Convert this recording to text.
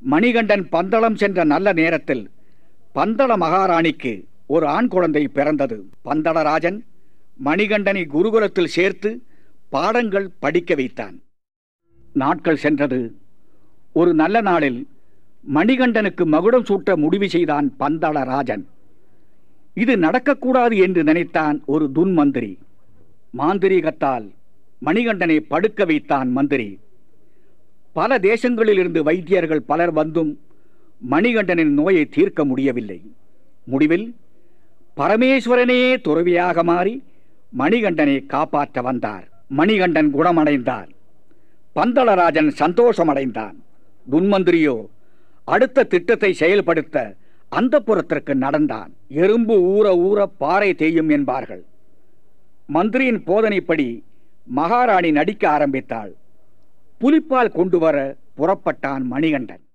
மணிகண்டன் பந்தளம் சென்ற நல்ல நேரத்தில் பந்தள மகாராணிக்கு ஒரு ஆண் குழந்தை பிறந்தது. பந்தளராஜன் மணிகண்டனை குருகுலத்தில் சேர்த்து பாடங்கள் படிக்க வைத்தான். நாட்கள் சென்றது. ஒரு நல்ல நாளில் மணிகண்டனுக்கு மகுடம் சூட்ட முடிவு செய்தான் பந்தளராஜன் இது நடக்கக்கூடாது என்று நினைத்தான் ஒரு துன்மந்திரி. மாந்திரீகத்தால் மணிகண்டனை படுக்க வைத்தான் மந்திரி. பல தேசங்களிலிருந்து வைத்தியர்கள் பலர் வந்தும் மணிகண்டனின் நோயை தீர்க்க முடியவில்லை. முடிவில் பரமேஸ்வரனே துறவியாக மாறி மணிகண்டனை காப்பாற்ற வந்தார். மணிகண்டன் குணமடைந்தார். பந்தளராஜன் சந்தோஷமடைந்தான். துன்மந்திரியோ அடுத்த திட்டத்தை செயல்படுத்த அந்த புறத்திற்கு நடந்தான். எறும்பு ஊற ஊற பாறை தேயும் என்பார்கள். மந்திரியின் போதனைப்படி மகாராணி நடிக்க ஆரம்பித்தாள். புலிப்பால் கொண்டு வர புறப்பட்டான் மணிகண்டன்.